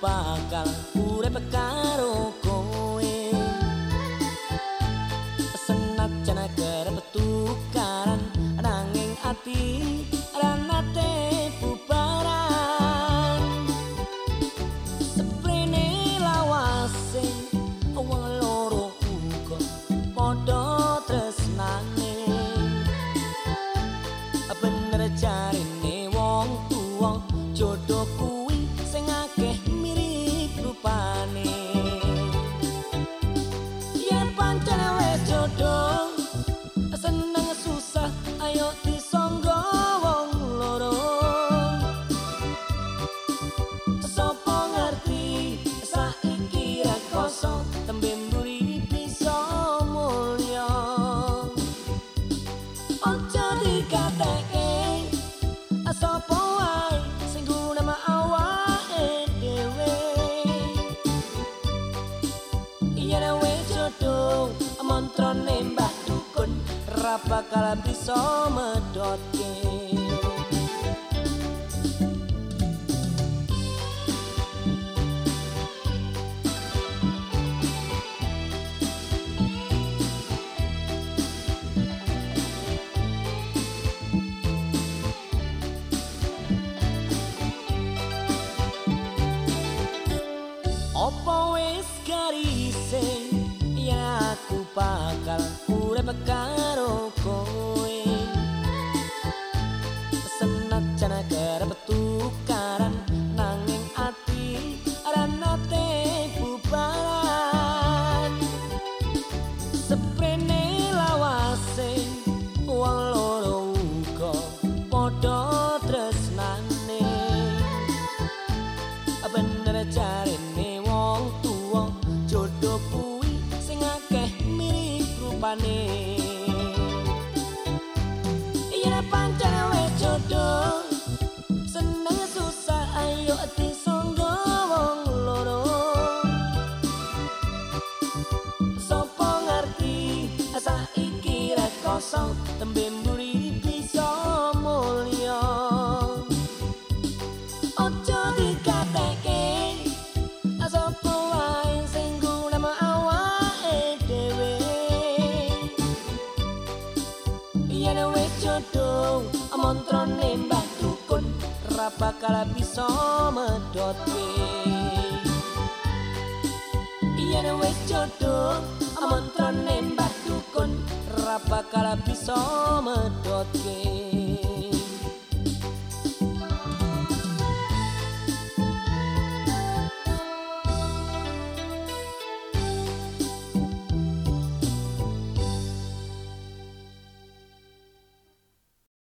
bakal urip karo kowe. Senajan kerep tukaran nanging ati jodoh mantrane mbah dukun ra bakal bisa medhotke Opo bakal urip karo kowe. Senajan kerep tukaran nanging ati ranate bubaran. Seprene lawase wong money. Yen wis jodoh mantrane mbah dukun bakal bisa medhotke Yen wis jodoh mantrane mbah dukun bakal bisa medhotke